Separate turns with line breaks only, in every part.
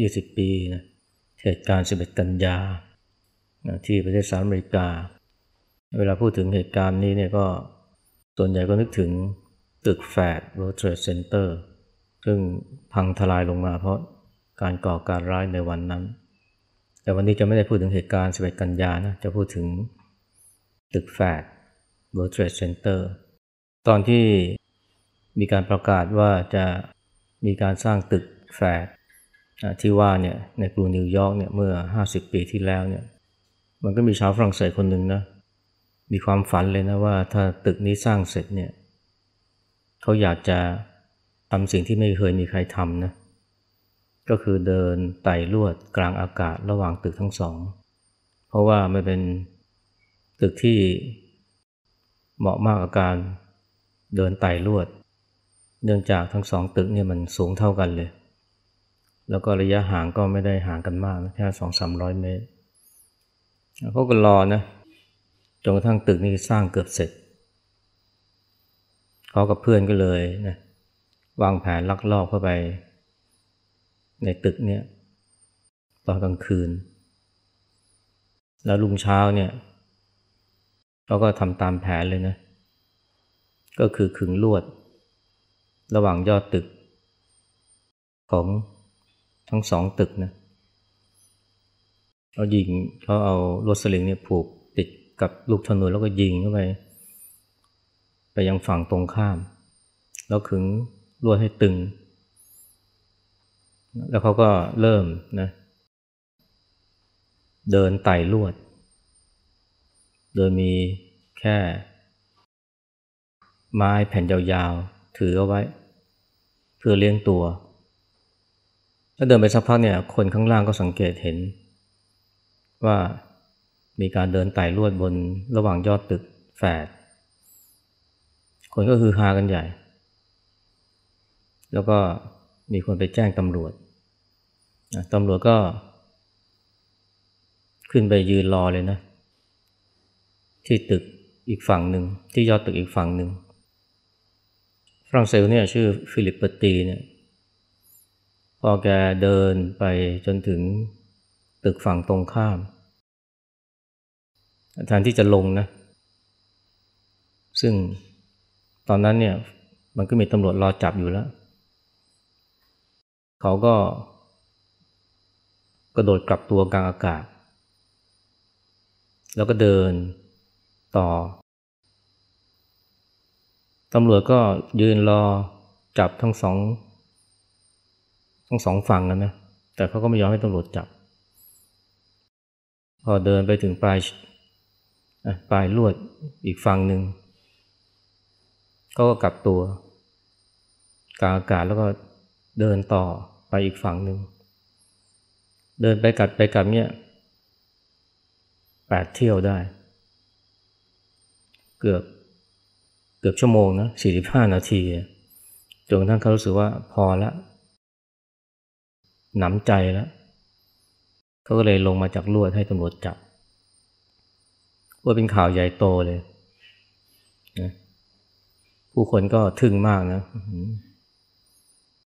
20 ปีนะเหตุการณ์ 11 กันยาที่ประเทศสหรัฐอเมริกา เวลาพูดถึงเหตุการณ์นี้เนี่ยก็ส่วนใหญ่ก็นึกถึงตึกแฟด World Trade Center ซึ่งพังทลายลงมาเพราะการก่อการร้ายในวันนั้น แต่วันนี้จะไม่ได้พูดถึงเหตุการณ์ 11 กันยานะ จะพูดถึงตึกแฟด World Trade Center ตอนที่มีการประกาศว่าจะมีการสร้างตึกแฝด ที่ว่าเนี่ยในกรุงนิวยอร์กเนี่ยเมื่อ 50 ปีที่แล้วเนี่ยมันก็มีชาวฝรั่งเศสคนหนึ่งนะมีความฝันเลยนะว่าถ้าตึกนี้สร้างเสร็จเนี่ยเขาอยากจะทำสิ่งที่ไม่เคยมีใครทำนะก็คือเดินไต่ลวดกลางอากาศระหว่างตึกทั้งสอง เพราะว่ามันเป็นตึกที่เหมาะมากกับการเดินไต่ลวด เนื่องจากทั้งสองตึกเนี่ยมันสูงเท่ากันเลย แล้วก็ระยะห่างก็ไม่ได้ห่างกันมากนะแค่สองสามร้อยเมตรเขาก็รอนะจนกระทั่งตึกนี้สร้างเกือบเสร็จเขากับเพื่อนก็เลยนะวางแผนลักลอบเข้าไป ในตึกเนี่ยตอนกลางคืน แล้วลุงเช้าเนี่ยเขาก็ทำตามแผนเลยนะ ก็คือขึงลวด ระหว่างยอดตึกของ ทั้งสองตึกนะเขายิงเขาเอาลวดสลิงเนี่ยผูกติดกับลูกธนูแล้วก็ยิงเข้าไป ไปยังฝั่งตรงข้าม แล้วขึงลวดให้ตึง แล้วเขาก็เริ่มนะ เดินไต่ลวด โดยมีแค่ ไม้แผ่นยาวๆ ถือเอาไว้ เพื่อเลี้ยงตัว แล้วเดินไปสักพักเนี่ย คนข้างล่างก็สังเกตเห็น ว่ามีการเดินไต่ลวดบนระหว่างยอดตึกแฝด คนก็คือฮากันใหญ่ แล้วก็มีคนไปแจ้งตำรวจตำรวจก็ ขึ้นไปยืนรอเลยนะ ที่ตึกอีกฝั่งหนึ่งที่ยอดตึกอีกฝั่งหนึ่งฝรั่งเศสเนี่ยชื่อฟิลิปเปตีเนี่ย พอแกเดินไปจนถึงตึกฝั่งตรงข้ามแทนที่จะลงนะ ซึ่งตอนนั้นเนี่ยมันก็มีตำรวจรอจับอยู่แล้ว เขาก็ กระโดดกลับตัวกลางอากาศ แล้วก็เดินต่อ ตำรวจก็ยืนรอจับทั้งสอง ทั้งสองฝั่งกันนะ แต่เขาก็ไม่ยอมให้ตำรวจจับ พอเดินไปถึงปลายปลายลวดอีกฝั่งหนึ่งเขาก็กลับตัวกางอากาศแล้วก็เดินต่อไปอีกฝั่งหนึ่ง เดินไปกัดไปกลับเนี่ยแปดเที่ยวได้ เกือบเกือบชั่วโมงนะสี่สิบห้านาทีจนกระทั่งเขารู้สึกว่าพอละ หนำใจแล้วเขาก็เลยลงมาจากลวดให้ตำรวจจับว่าเป็นข่าวใหญ่โตเลยนะผู้คนก็ทึ่งมากนะ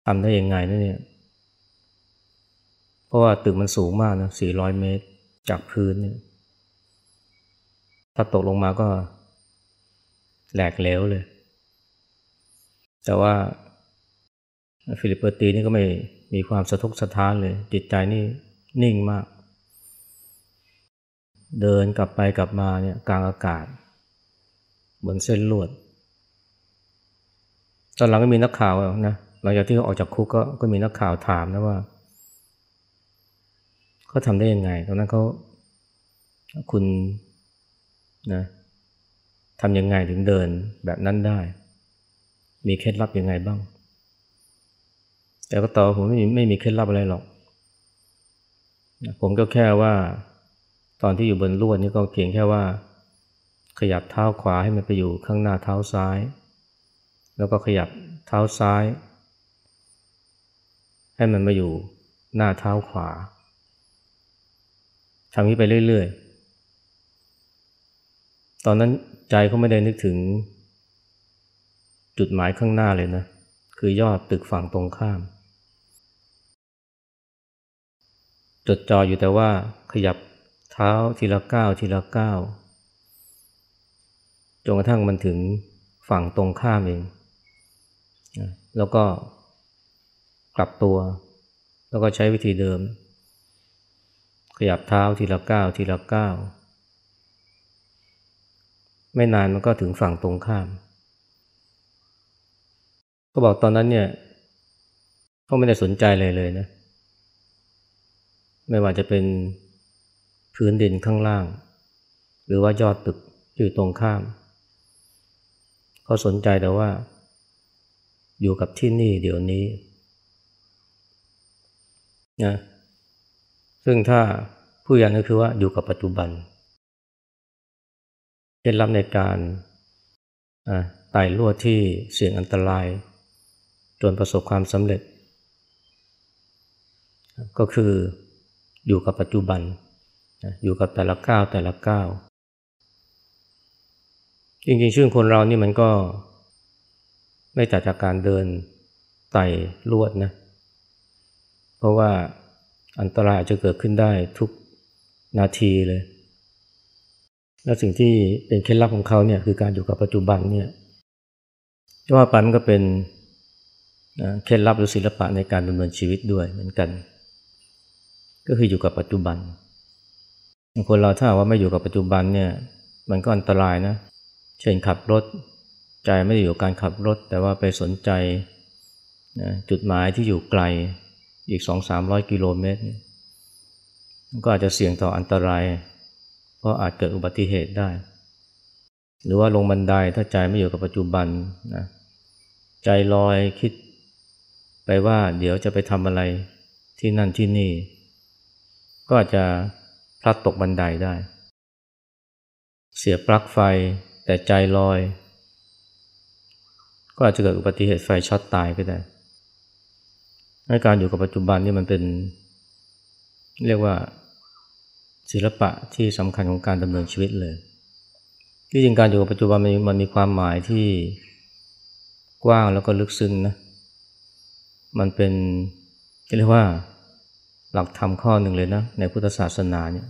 ทำได้ยังไงนะเนี่ย เพราะว่าตึกมันสูงมากนะสี่ร้อยเมตรจากพื้นเนี่ย ถ้าตกลงมาก็แหลกเหลวเลย แต่ว่าฟิลิปเปอร์ตีนี่ก็ไม่ มีความสะทกสะท้านเลย จิตใจนี่นิ่งมาก เดินกลับไปกลับมาเนี่ยกลางอากาศบนเส้นลวด ตอนหลังก็มีนักข่าวนะหลังจากที่เขาออกจากคุกก็ก็มีนักข่าวถามนะว่าเขาทำได้ยังไง ตอนนั้นเขาคุณนะทำยังไงถึงเดินแบบนั้นได้ มีเคล็ดลับยังไงบ้าง แต่ก็ตอบผมไม่มีไม่มีเคล็ดลับอะไรหรอก ผมก็แค่ว่า ตอนที่อยู่บนลวดนี่ก็เพียงแค่ว่า ขยับเท้าขวาให้มันไปอยู่ข้างหน้าเท้าซ้าย แล้วก็ขยับเท้าซ้าย ให้มันมาอยู่หน้าเท้าขวาทำนี้ไปเรื่อยๆ ตอนนั้นใจเขาไม่ได้นึกถึง จุดหมายข้างหน้าเลยนะ คือยอดตึกฝั่งตรงข้าม จดจ่ออยู่แต่ว่าขยับเท้าทีละก้าวทีละก้าวจนกระทั่งมันถึงฝั่งตรงข้ามเอง แล้วก็กลับตัว แล้วก็ใช้วิธีเดิม ขยับเท้าทีละก้าวทีละก้าวไม่นานมันก็ถึงฝั่งตรงข้าม ก็บอกตอนนั้นเนี่ยเขาไม่ได้สนใจเลยเลยนะ ไม่ว่าจะเป็นพื้นดินข้างล่าง หรือว่ายอดตึกอยู่ตรงข้ามเขาสนใจแต่ว่า อยู่กับที่นี่เดี๋ยวนี้นะซึ่งถ้าผู้ยันก็คือว่าอยู่กับปัจจุบันเคล็ดลับในการไต่ลวดที่เสี่ยงอันตราย จนประสบความสำเร็จ ก็คือ อยู่กับปัจจุบัน อยู่กับแต่ละก้าวแต่ละก้าวจริงๆชื่อคนเรานี่มันก็ไม่ต่างจากการเดินไต่ลวดนะ เพราะว่าอันตรายอาจจะเกิดขึ้นได้ทุกนาทีเลย และสิ่งที่เป็นเคล็ดลับของเขาเนี่ยคือการอยู่กับปัจจุบันเนี่ยว่าปมันก็เป็นเคล็ดลับหรือศิลปะในการดำเนินชีวิตด้วยเหมือนกัน ก็คืออยู่กับปัจจุบันคนเราถ้าว่าไม่อยู่กับปัจจุบันเนี่ย มันก็อันตรายนะ เช่นขับรถ ใจไม่ได้อยู่การขับรถ แต่ว่าไปสนใจนะจุดหมายที่อยู่ไกลอีกสองสามร้อยกิโลเมตรก็อาจจะเสี่ยงต่ออันตราย เพราะอาจเกิดอุบัติเหตุได้ หรือว่าลงบันไดถ้าใจไม่อยู่กับปัจจุบันนะใจลอยคิดไปว่าเดี๋ยวจะไปทำอะไรที่นั่นที่นี่ ก็อาจจะพลัดตกบันไดได้ เสียปลั๊กไฟแต่ใจลอย ก็อาจจะเกิดอุบัติเหตุไฟช็อตตายก็ได้ในการอยู่กับปัจจุบันนี่มันเป็น เรียกว่า ศิลปะที่สำคัญของการดำเนินชีวิตเลยที่จริงการอยู่กับปัจจุบันมันมีความหมายที่กว้างแล้วก็ลึกซึ้งนะ มันเป็นเรียกว่า หลักธรรมข้อหนึ่งเลยนะในพุทธศาสนาเนี่ย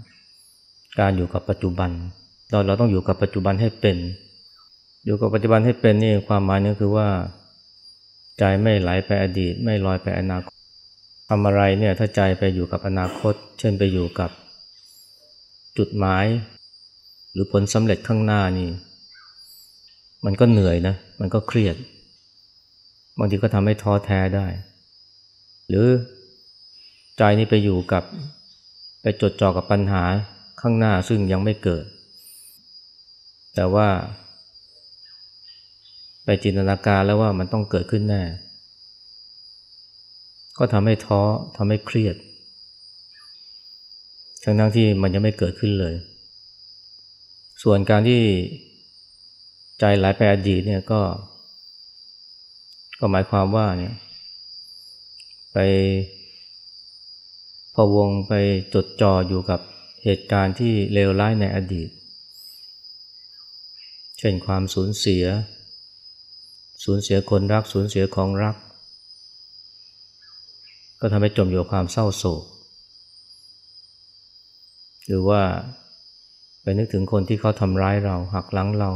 การอยู่กับปัจจุบัน เราเราต้องอยู่กับปัจจุบันให้เป็น อยู่กับปัจจุบันให้เป็นนี่ความหมายนึงคือว่า ใจไม่ไหลไปอดีต ไม่ลอยไปอนาคตทำอะไรเนี่ยถ้าใจไปอยู่กับอนาคต เช่นไปอยู่กับจุดหมาย หรือผลสำเร็จข้างหน้านี่ มันก็เหนื่อยนะ มันก็เครียด บางทีก็ทำให้ท้อแท้ได้ หรือ ใจนี่ไปอยู่กับ ไปจดจ่อกับปัญหาข้างหน้าซึ่งยังไม่เกิด แต่ว่า ไปจินตนาการแล้วว่ามันต้องเกิดขึ้นแน่ ก็ทำให้ท้อทำให้เครียด ทั้งทั้งที่มันยังไม่เกิดขึ้นเลย ส่วนการที่ใจไหลไปอดีตเนี่ยก็ ก็หมายความว่าเนี่ย ไป พอวงไปจดจ่ออยู่กับเหตุการณ์ที่เลวร้ายในอดีต เช่นความสูญเสีย สูญเสียคนรักสูญเสียของรัก ก็ทำให้จมอยู่ความเศร้าโศก หรือว่าไปนึกถึงคนที่เขาทำร้ายเราหักหลังเรา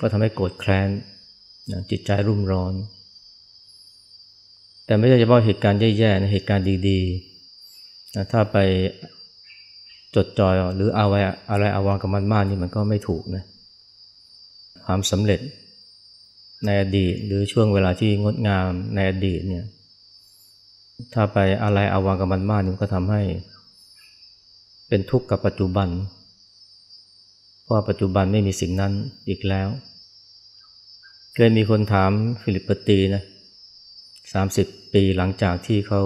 ก็ทำให้โกรธแค้นจิตใจรุ่มร้อน แต่ไม่ใช่เฉพาะเหตุการณ์แย่ๆนะเหตุการณ์ดีๆ ถ้าไปจดจ่อยหรือเอาไว้อะไรเอาวางกับมันมากนี่มันก็ไม่ถูกนะความสำเร็จในอดีตหรือช่วงเวลาที่งดงามในอดีตเนี่ยถ้าไปอะไรอาวางกับมันมากนี่ก็ทำให้ เป็นทุกข์กับปัจจุบัน เพราะปัจจุบันไม่มีสิ่งนั้นอีกแล้ว เคยมีคนถามฟิลิปปตีนะสามสิบปีหลังจากที่เขา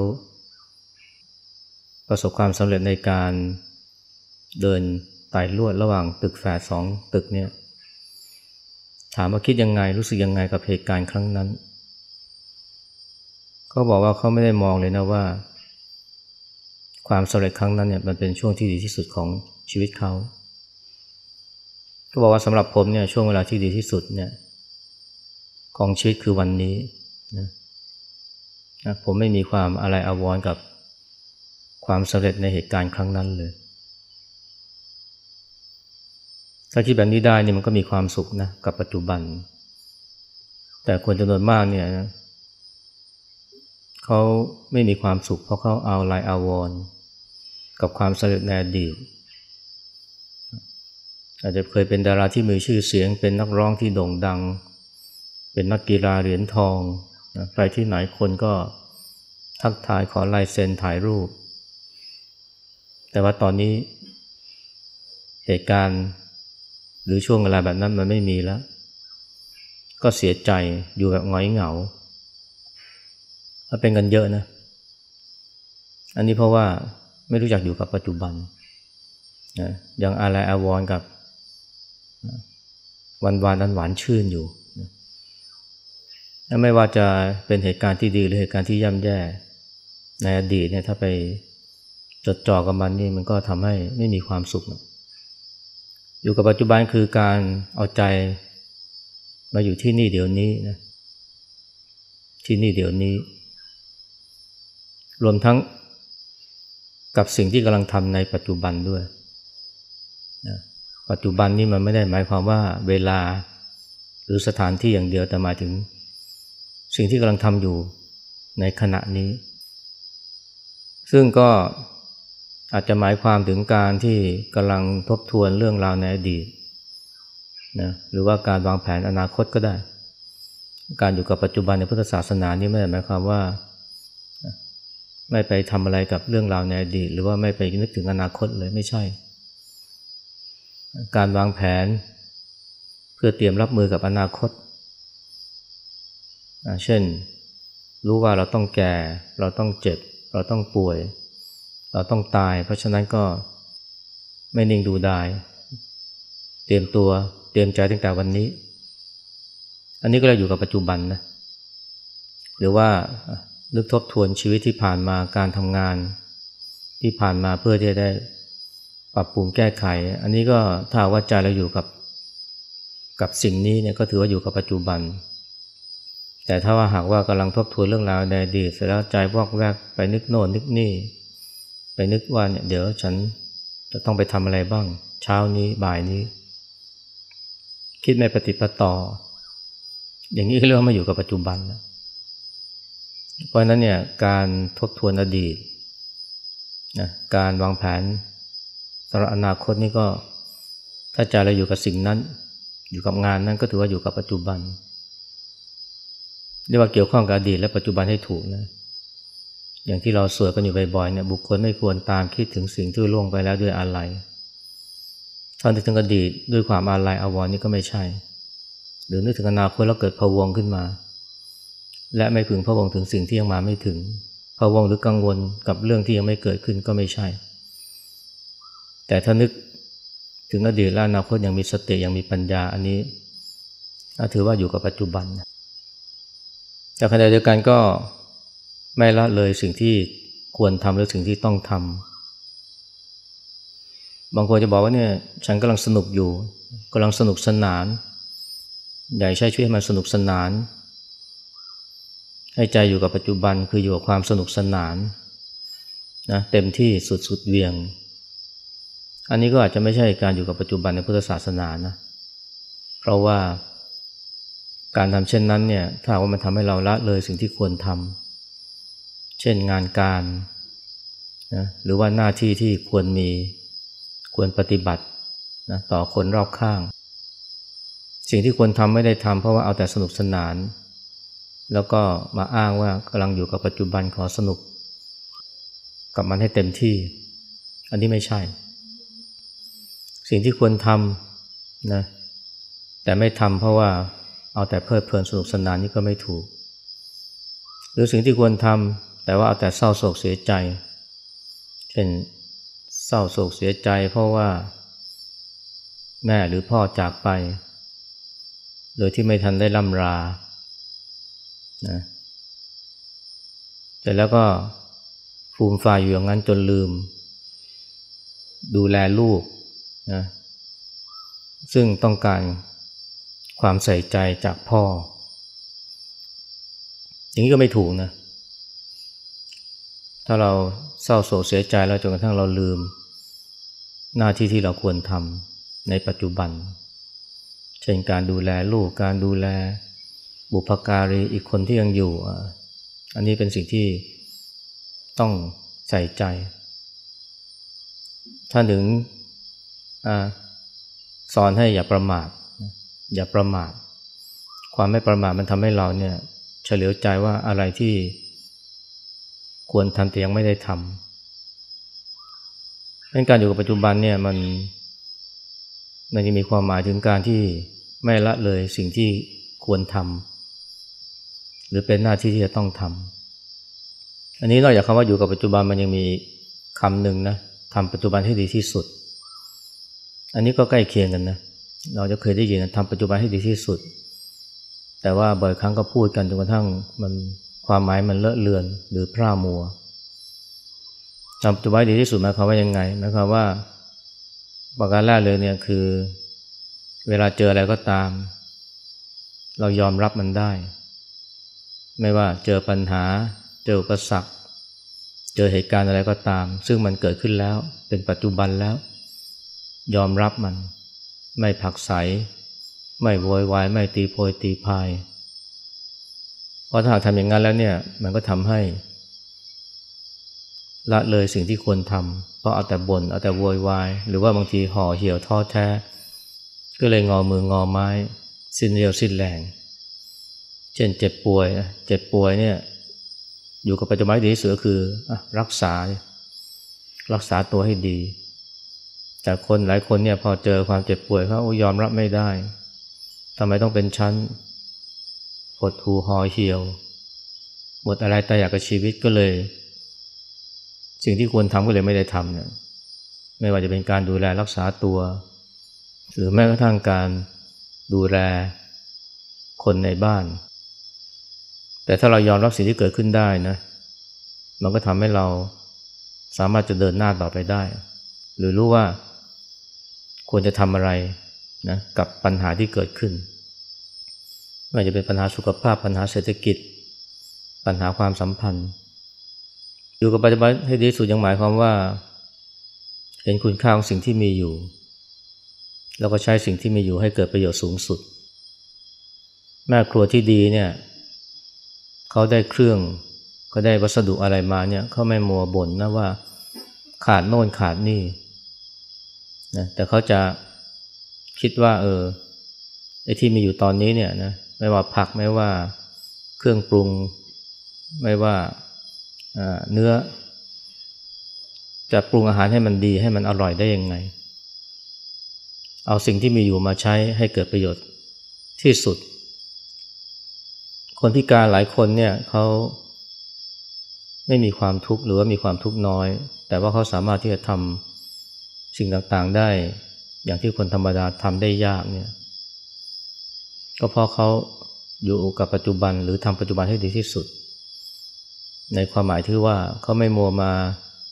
ประสบความสำเร็จในการเดินไต่ลวดระหว่างตึกแฝดสองตึกเนี่ยถามว่าคิดยังไงรู้สึกยังไงกับเหตุการณ์ครั้งนั้นเขาบอกว่าเขาไม่ได้มองเลยนะว่า ความสำเร็จครั้งนั้นเนี่ยมันเป็นช่วงที่ดีที่สุดของชีวิตเขาก็บอกว่าสำหรับผมเนี่ยช่วงเวลาที่ดีที่สุดเนี่ยของชีวิตคือวันนี้นะนะผมไม่มีความอะไรอาวรกับ ความสำเร็จในเหตุการณ์ครั้งนั้นเลย ถ้าคิดแบบนี้ได้นี่มันก็มีความสุขนะกับปัจจุบัน แต่คนจำนวนมากเนี่ยนะเขาไม่มีความสุขเพราะเขาเอาลายอาวรกับความสำเร็จในอดีตอาจจะเคยเป็นดาราที่มีชื่อเสียง เป็นนักร้องที่โด่งดัง เป็นนักกีฬาเหรียญทอง ไปที่ไหนคนก็ทักทายขอลายเซ็นถ่ายรูป แต่ว่าตอนนี้เหตุการณ์หรือช่วงเวลาแบบนั้นมันไม่มีแล้ว ก็เสียใจอยู่แบบง้อยเหงาเป็นกันเยอะนะ อันนี้เพราะว่าไม่รู้จักอยู่กับปัจจุบันนะยังอะไรอาวรกับวันวานนั้นหวานชื่นอยู่นะไม่ว่าจะเป็นเหตุการณ์ที่ดีหรือเหตุการณ์ที่ย่ำแย่ ในอดีตเนี่ยถ้าไป จดจ่อกับมันนี่มันก็ทำให้ไม่มีความสุข อยู่กับปัจจุบันคือการเอาใจมาอยู่ที่นี่เดี๋ยวนี้นะที่นี่เดี๋ยวนี้ รวมทั้งกับสิ่งที่กำลังทำในปัจจุบันด้วยนะปัจจุบันนี่มันไม่ได้หมายความว่าเวลาหรือสถานที่อย่างเดียวแต่หมายถึง สิ่งที่กำลังทำอยู่ในขณะนี้ ซึ่งก็ อาจจะหมายความถึงการที่กำลังทบทวนเรื่องราวในอดีตนะหรือว่าการวางแผนอนาคตก็ได้ การอยู่กับปัจจุบันในพุทธศาสนานี่ไม่ได้หมายความว่า ไม่ไปทำอะไรกับเรื่องราวในอดีต หรือว่าไม่ไปนึกถึงอนาคตเลยไม่ใช่ การวางแผนเพื่อเตรียมรับมือกับอนาคต เช่น รู้ว่าเราต้องแก่ เราต้องเจ็บ เราต้องป่วยเเราต้องตาย เพราะฉะนั้นก็ไม่นิ่งดูดาย เตรียมตัวเตรียมใจตั้งแต่วันนี้ อันนี้ก็เราอยู่กับปัจจุบันนะ หรือว่านึกทบทวนชีวิตที่ผ่านมาการทำงาน ที่ผ่านมาเพื่อที่จะได้ปรับปรุงแก้ไข อันนี้ก็ถ้าว่าใจเราอยู่กับกับสิ่งนี้เนี่ยก็ถือว่าอยู่กับปัจจุบัน แต่ถ้าว่าหากว่ากำลังทบทวนเรื่องราวในอดีตเสร็จแล้วใจวอกแวกไปนึกโน่นนึกนี่ ไปนึกว่าเนี่ยเดี๋ยวฉันจะต้องไปทำอะไรบ้าง เช้านี้บ่ายนี้ คิดไม่ปฏิปต่อ อย่างนี้เรียกว่ามาอยู่กับปัจจุบันนะเพราะนั้นเนี่ยการทบทวนอดีตนะการวางแผนสำหรับอนาคตนี่ก็ถ้าใจเราอยู่กับสิ่งนั้น อยู่กับงานนั้นก็ถือว่าอยู่กับปัจจุบันเรียกว่าเกี่ยวข้องกับอดีตและปัจจุบันให้ถูกนะ อย่างที่เราสวดกันอยู่บ่อยๆเนี่ยบุคคลไม่ควรตามคิดถึงสิ่งที่ล่วงไปแล้วด้วยอะไรถ้านึกถึงอดีตด้วยความอาลัยอาวรณ์นี่ก็ไม่ใช่ หรือนึกถึงอนาคตแล้วเกิดพวงขึ้นมา และไม่พึงพวงถึงสิ่งที่ยังมาไม่ถึงพวงหรือกังวลกับเรื่องที่ยังไม่เกิดขึ้นก็ไม่ใช่ แต่ถ้านึกถึงอดีตและอนาคตยังมีสติยังมีปัญญาอันนี้ถือว่าอยู่กับปัจจุบันแต่ขณะเดียวกันก็ ไม่ละเลยสิ่งที่ควรทำหรือสิ่งที่ต้องทำบางคนจะบอกว่าเนี่ยฉันกำลังสนุกอยู่กำลังสนุกสนานใหญ่ใช้ช่วยให้มันสนุกสนาน ให้ใจอยู่กับปัจจุบันคืออยู่กับความสนุกสนานนะเต็มที่สุดสุดเวียง อันนี้ก็อาจจะไม่ใช่การอยู่กับปัจจุบันในพุทธศาสนานะ เพราะว่าการทำเช่นนั้นเนี่ยถ้าว่ามันทำให้เราละเลยสิ่งที่ควรทำ เช่นงานการนะหรือว่าหน้าที่ที่ควรมีควรปฏิบัตินะต่อคนรอบข้าง สิ่งที่ควรทำไม่ได้ทำเพราะว่าเอาแต่สนุกสนาน แล้วก็มาอ้างว่ากำลังอยู่กับปัจจุบันขอสนุก กับมันให้เต็มที่ อันนี้ไม่ใช่ สิ่งที่ควรทำนะแต่ไม่ทำเพราะว่าเอาแต่เพลิดเพลินสนุกสนานนี่ก็ไม่ถูก หรือสิ่งที่ควรทำ แต่ว่าเอาแต่เศร้าโศกเสียใจ เช่นเศร้าโศกเสียใจเพราะว่า แม่หรือพ่อจากไป โดยที่ไม่ทันได้ล่ำรานะแต่แล้วก็ฟูมฝ่ายอยู่อย่างนั้นจนลืม ดูแลลูกนะซึ่งต้องการความใส่ใจจากพ่อ อย่างนี้ก็ไม่ถูกนะ ถ้าเราเศร้าโศกเสียใจแล้วจนกระทั่งเราลืม หน้าที่ที่เราควรทำในปัจจุบัน เช่นการดูแลลูกการดูแล บุพการีอีกคนที่ยังอยู่ อันนี้เป็นสิ่งที่ต้องใส่ใจถ้าถึงอสอนให้อย่าประมาท อย่าประมาท ความไม่ประมาทมันทำให้เราเนี่ยเฉลียวใจว่าอะไรที่ ควรทำแต่ยังไม่ได้ทำเรื่องการอยู่กับปัจจุบันเนี่ยมันมันจะมีความหมายถึงการที่ไม่ละเลยสิ่งที่ควรทำหรือเป็นหน้าที่ที่จะต้องทำอันนี้นอกจากคำว่าอยู่กับปัจจุบันมันยังมีคำหนึ่งนะทำปัจจุบันให้ดีที่สุด อันนี้ก็ใกล้เคียงกันนะเราจะเคยได้ยินทำปัจจุบันให้ดีที่สุด แต่ว่าบ่อยครั้งก็พูดกันจนกระทั่งมัน ความหมายมันเลอะเลือนหรือพร่ามัวทำปัจจุบันดีที่สุดหมายความว่ายังไงหมายความว่าประการแรกเลยเนี่ยคือ เวลาเจออะไรก็ตาม เรายอมรับมันได้ ไม่ว่าเจอปัญหา เจออุปสรรคเจอเหตุการณ์อะไรก็ตาม ซึ่งมันเกิดขึ้นแล้วเป็นปัจจุบันแล้ว ยอมรับมัน ไม่ผักใส ไม่โวยวาย ไม่ตีโพยตีพาย เพราะถ้าหากทำอย่างนั้นแล้วเนี่ย มันก็ทำให้ ละเลยสิ่งที่ควรทำเพราะเอาแต่บน่นเอาแต่โวยวายหรือว่าบางทีห่อเหี่ยวท้อแท้ ก็เลยงอมืองอไม้ สิ้นเรียวสิ้นแรง เช่นเจ็บป่วยเจ็บป่วยเนี่ย อยู่กับปัจจุบันดีที่สุดคือรักษา รักษาตัวให้ดี แต่คนหลายคนเนี่ยพอเจอความเจ็บป่วยเขายอมรับไม่ได้ทำไมต้องเป็นชั้น หดหูห่อเหี่ยว หมดอะไรแต่อยากกับชีวิตก็เลย สิ่งที่ควรทำก็เลยไม่ได้ทำเนี่ยไม่ว่าจะเป็นการดูแลรักษาตัว หรือแม้กระทั่งการดูแลคนในบ้าน แต่ถ้าเรายอมรับสิ่งที่เกิดขึ้นได้นะ มันก็ทำให้เราสามารถจะเดินหน้าต่อไปได้ หรือรู้ว่าควรจะทำอะไรนะกับปัญหาที่เกิดขึ้น ไม่ว่าจะเป็นปัญหาสุขภาพปัญหาเศรษฐกิจ ปัญหาความสัมพันธ์ อยู่กับปัจจุบันให้ดีสุดยังหมายความว่า เห็นคุณค่าของสิ่งที่มีอยู่ แล้วก็ใช้สิ่งที่มีอยู่ให้เกิดประโยชน์สูงสุด แม่ครัวที่ดีเนี่ยเขาได้เครื่องก็ได้วัสดุอะไรมาเนี่ยเขาไม่มัวบ่นนะว่าขาดโน่นขาดนี่นะแต่เขาจะคิดว่าเออไอ้ที่มีอยู่ตอนนี้เนี่ยนะ ไม่ว่าผักไม่ว่าเครื่องปรุง ไม่ว่าเนื้อ จะปรุงอาหารให้มันดีให้มันอร่อยได้ยังไง เอาสิ่งที่มีอยู่มาใช้ให้เกิดประโยชน์ที่สุด คนพิการหลายคนเนี่ยเขาไม่มีความทุกข์หรือว่ามีความทุกข์น้อย แต่ว่าเขาสามารถที่จะทำสิ่งต่างๆได้อย่างที่คนธรรมดาทำได้ยากเนี่ย ก็เพราะเขาอยู่กับปัจจุบันหรือทำปัจจุบันให้ดีที่สุด ในความหมายที่ว่าเขาไม่มัวมา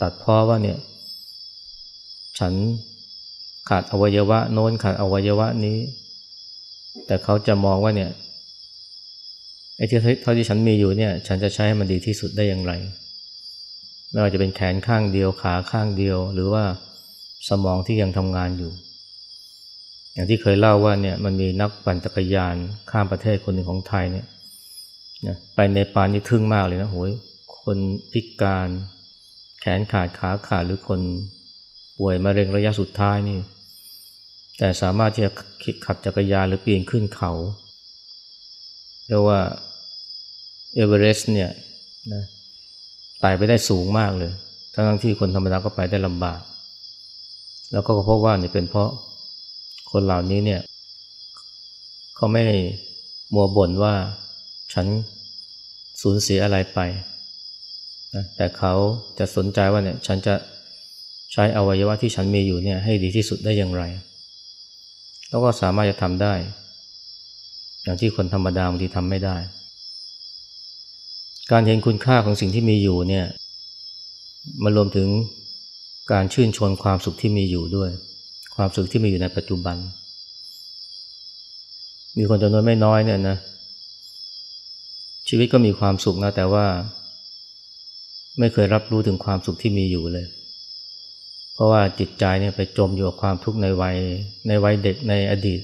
ตัดพ้อว่าเนี่ย ฉันขาดอวัยวะ โน้นขาดอวัยวะนี้ แต่เขาจะมองว่าเนี่ยไอ้ที่เท่าที่ฉันมีอยู่เนี่ย ฉันจะใช้ให้มันดีที่สุดได้อย่างไรไม่ว่าจะเป็นแขนข้างเดียวขาข้างเดียว หรือว่าสมองที่ยังทำงานอยู่ อย่างที่เคยเล่าว่าเนี่ยมันมีนักปั่นจักรยานข้ามประเทศคนหนึ่งของไทยเนี่ยไปในปานนี่ทึ่งมากเลยนะโหยคนพิการ แขนขาดขาขาดหรือคนป่วยมะเร็งระยะสุดท้ายนี่ แต่สามารถที่จะขับจักรยานหรือปีนขึ้นเขาเรียกว่าเอเวอเรสต์เนี่ยนะไต่ไปได้สูงมากเลย ทั้งที่คนธรรมดาก็ไปได้ลำบาก แล้วก็พบว่าเนี่ยเป็นเพราะ คนเหล่านี้เนี่ยเขาไม่มัวบ่นว่าฉันสูญเสียอะไรไปนะแต่เขาจะสนใจว่าเนี่ยฉันจะใช้อวัยวะที่ฉันมีอยู่เนี่ยให้ดีที่สุดได้อย่างไร แล้วก็สามารถจะทำได้ อย่างที่คนธรรมดาบางทีทำไม่ได้ การเห็นคุณค่าของสิ่งที่มีอยู่เนี่ยมารวมถึงการชื่นชมความสุขที่มีอยู่ด้วย ความสุขที่มีอยู่ในปัจจุบัน มีคนจำนวนไม่น้อยเนี่ยนะ ชีวิตก็มีความสุขนะแต่ว่า ไม่เคยรับรู้ถึงความสุขที่มีอยู่เลย เพราะว่าจิตใจเนี่ยไปจมอยู่กับความทุกข์ในวัยในวัยเด็กในอดีต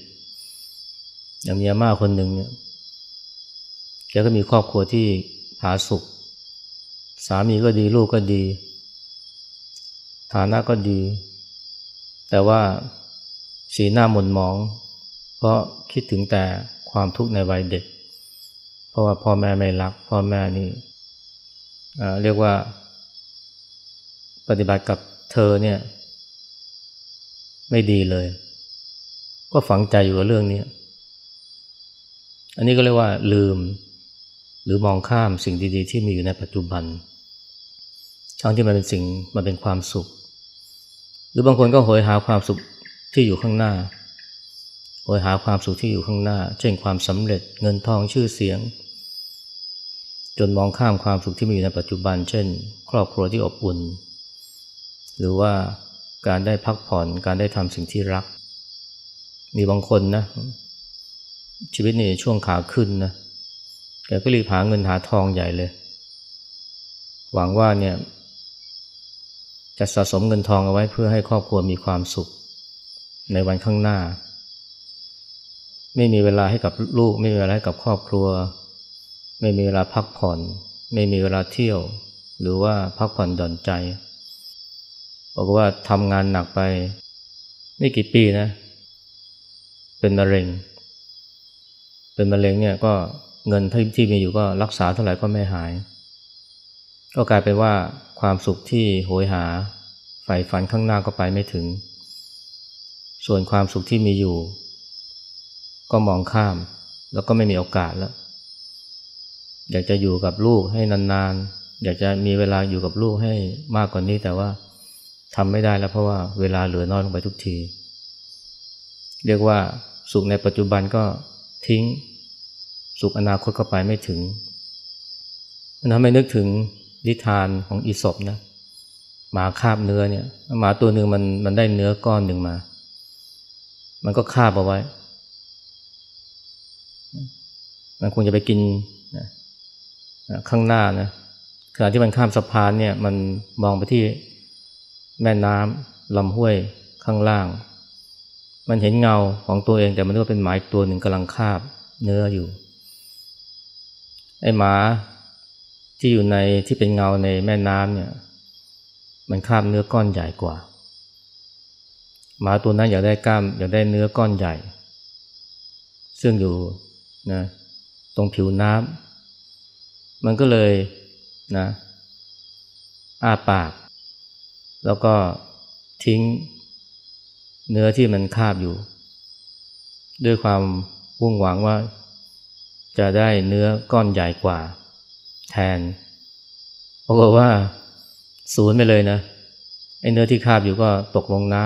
อย่างมีอาม่าคนหนึ่งเนี่ยแกก็มีครอบครัวที่ผาสุกสามีก็ดีลูกก็ดี ฐานะก็ดี แต่ว่าสีหน้าหม่นหมอง เพราะคิดถึงแต่ความทุกข์ในวัยเด็ก เพราะว่าพ่อแม่ไม่รัก พ่อแม่นี่เรียกว่า ปฏิบัติกับเธอเนี่ย ไม่ดีเลย ก็ฝังใจอยู่กับเรื่องนี้ อันนี้ก็เรียกว่า ลืม หรือมองข้ามสิ่งดี ๆ ที่มีอยู่ในปัจจุบันทั้งที่มันเป็นสิ่งมันเป็นความสุข รือบางคนก็โหยหาความสุขที่อยู่ข้างหน้าโหยหาความสุขที่อยู่ข้างหน้า เช่นความสำเร็จเงินทองชื่อเสียง จนมองข้ามความสุขที่มีอยู่ในปัจจุบัน เช่น ครอบครัวที่อบอุ่น หรือว่าการได้พักผ่อนการได้ทำสิ่งที่รัก มีบางคนนะ ชีวิตนี่ช่วงขาขึ้นนะแกก็รีบหาเงินหาทองใหญ่เลย หวังว่าเนี่ย จะสะสมเงินทองเอาไว้เพื่อให้ครอบครัวมีความสุข ในวันข้างหน้า ไม่มีเวลาให้กับลูก ไม่มีเวลาให้กับครอบครัว ไม่มีเวลาพักผ่อน ไม่มีเวลาเที่ยว หรือว่าพักผ่อนดอนใจบอกว่าทำงานหนักไป ไม่กี่ปีนะ เป็นมะเร็ง เป็นมะเร็งเนี่ยก็เงินที่ที่มีอยู่ก็รักษาเท่าไหร่ก็ไม่หาย ก็กลายเป็นว่าความสุขที่โหยหาใฝ่ฝันข้างหน้าก็ไปไม่ถึง ส่วนความสุขที่มีอยู่ ก็มองข้าม แล้วก็ไม่มีโอกาสแล้ว อยากจะอยู่กับลูกให้นานๆ อยากจะมีเวลาอยู่กับลูกให้มากกว่านนี้แต่ว่าทำไม่ได้แล้วเพราะว่าเวลาเหลือน้อยลงไปทุกที เรียกว่าสุขในปัจจุบันก็ทิ้ง สุขอนาคตก็ไปไม่ถึงมันทำให้นึกถึง นิทานของอีศบนะหมาคาบเนื้อเนี่ยหมาตัวหนึ่งมันมันได้เนื้อก้อนหนึ่งมา มันก็คาบเอาไว้ มันคงจะไปกินนะข้างหน้านะขณะที่มันข้ามสะพานเนี่ย มันมองไปที่แม่น้ำลำห้วยข้างล่าง มันเห็นเงาของตัวเองแต่มันนึกว่าเป็นหมาตัวหนึ่งกำลังคาบเนื้ออยู่ ไอ้หมา ที่อยู่ในที่เป็นเงาในแม่น้ำเนี่ย มันคาบเนื้อก้อนใหญ่กว่าหมาตัวนั้นอยากได้กล้ามอยากได้เนื้อก้อนใหญ่ ซึ่งอยู่นะตรงผิวน้ำมันก็เลยนะอ้าปาก แล้วก็ทิ้งเนื้อที่มันคาบอยู่ ด้วยความวุ่งหวังว่าจะได้เนื้อก้อนใหญ่กว่า แทนปรากฏว่าศูนย์ไปเลยนะไอ้เนื้อที่คาบอยู่ก็ตกลงน้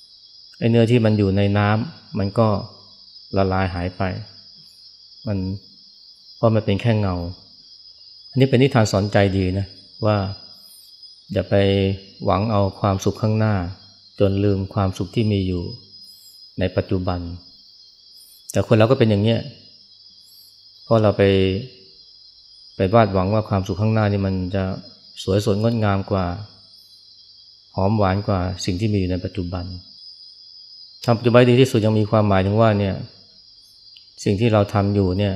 ำไอ้เนื้อที่มันอยู่ในน้ำมันก็ละลายหายไป มันเพราะมันเป็นแค่เงา อันนี้เป็นนิทานสอนใจดีนะว่าอย่าไปหวังเอาความสุขข้างหน้า จนลืมความสุขที่มีอยู่ในปัจจุบัน แต่คนเราก็เป็นอย่างเนี้ยเพราะเราไปไป วาดหวังว่าความสุขข้างหน้านี่มันจะสวยสดงดงามกว่า หอมหวานกว่าสิ่งที่มีอยู่ในปัจจุบันทำปัจจุบันดีที่สุดยังมีความหมายถึงว่าเนี่ยสิ่งที่เราทำอยู่เนี่ย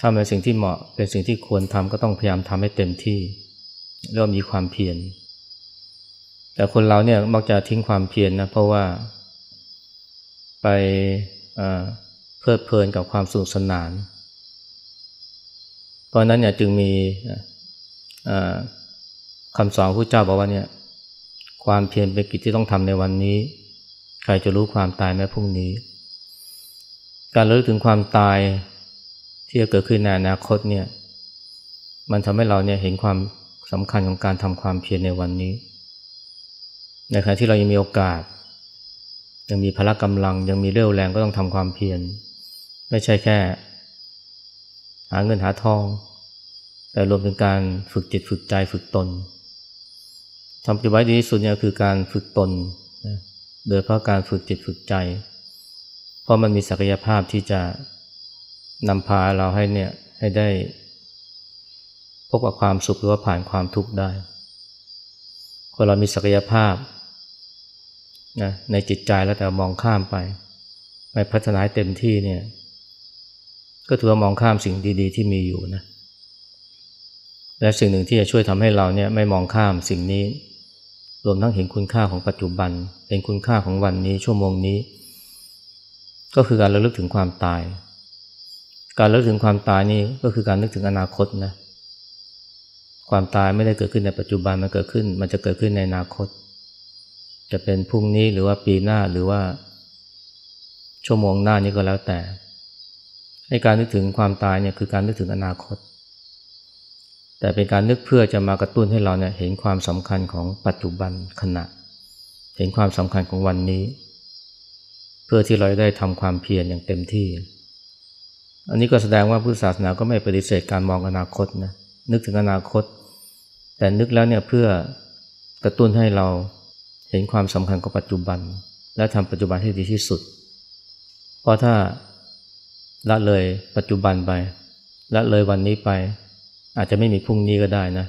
ถ้าเป็นสิ่งที่เหมาะเป็นสิ่งที่ควรทำก็ต้องพยายามทำให้เต็มที่เริ่มมีความเพียรแต่คนเราเนี่ยมักจะทิ้งความเพียรนนะเพราะว่า ไปเพลิดเพลินกับความสนุกสนานเราะนั้นเนี่ยจึงมีคำสอนพระเจ้าบอกว่าเนี่ยความเพียรเป็นกิจที่ต้องทำในวันนี้ ใครจะรู้ความตายแม้พรุ่งนี้ การรู้ถึงความตายที่จะเกิดขึ้นในอนาคตเนี่ยมันทำให้เราเนี่ยเห็นความสำคัญของการทำความเพียรในวันนี้ ในขณะที่เรายังมีโอกาส ยังมีพละกำลังยังมีเรี่ยวแรงก็ต้องทำความเพียรไม่ใช่แค่ หาเงินหาทอง แต่รวมถึงการฝึกจิตฝึกใจฝึกตนทำปฏิบัติดีที่สุดเนี่ยคือการฝึกตนนะโดยเพราะการฝึกจิตฝึกใจ เพราะมันมีศักยภาพที่จะนำพาเราให้เนี่ยให้ได้พบกับความสุขหรือว่าผ่านความทุกข์ได้คนเรามีศักยภาพนะในจิตใจแล้วแต่มองข้ามไป ไม่พัฒนาเต็มที่เนี่ย ก็ถือว่ามองข้ามสิ่งดีๆ ที่มีอยู่นะ และสิ่งหนึ่งที่จะช่วยทำให้เราเนี่ยไม่มองข้ามสิ่งนี้ รวมทั้งเห็นคุณค่าของปัจจุบัน เห็นคุณค่าของวันนี้ชั่วโมงนี้ ก็คือการระลึกถึงความตาย การระลึกถึงความตายนี่ก็คือการนึกถึงอนาคตนะความตายไม่ได้เกิดขึ้นในปัจจุบันมันเกิดขึ้น มันจะเกิดขึ้นในอนาคต จะเป็นพรุ่งนี้หรือว่าปีหน้าหรือว่า ชั่วโมงหน้านี้ก็แล้วแต่ ให้การนึกถึงความตายเนี่ยคือการนึกถึงอนาคต แต่เป็นการนึกเพื่อจะมากระตุ้นให้เราเนี่ยเห็นความสำคัญของปัจจุบันขณะ เห็นความสำคัญของวันนี้ เพื่อที่เราได้ทำความเพียรอย่างเต็มที่ อันนี้ก็แสดงว่าพุทธศาสนาก็ไม่ปฏิเสธการมองอนาคตนะนึกถึงอนาคต แต่นึกแล้วเนี่ยเพื่อกระตุ้นให้เราเห็นความสำคัญของปัจจุบัน และทำปัจจุบันให้ดีที่สุด เพราะถ้า ละเลยปัจจุบันไปละเลยวันนี้ไป อาจจะไม่มีพรุ่งนี้ก็ได้นะ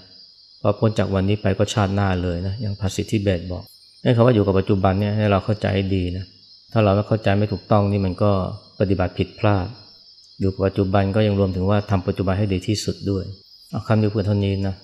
พอพ้นจากวันนี้ไปก็ชาติหน้าเลยนะอย่างภาษิตที่เบสบอกนี่คำว่าอยู่กับปัจจุบันเนี่ยให้เราเข้าใจดีนะถ้าเราไม่เข้าใจไม่ถูกต้องนี่มันก็ปฏิบัติผิดพลาด อยู่กับปัจจุบันก็ยังรวมถึงว่าทำปัจจุบันให้ดีที่สุดด้วยเอาคำนี้เพื่อเท่านี้นะ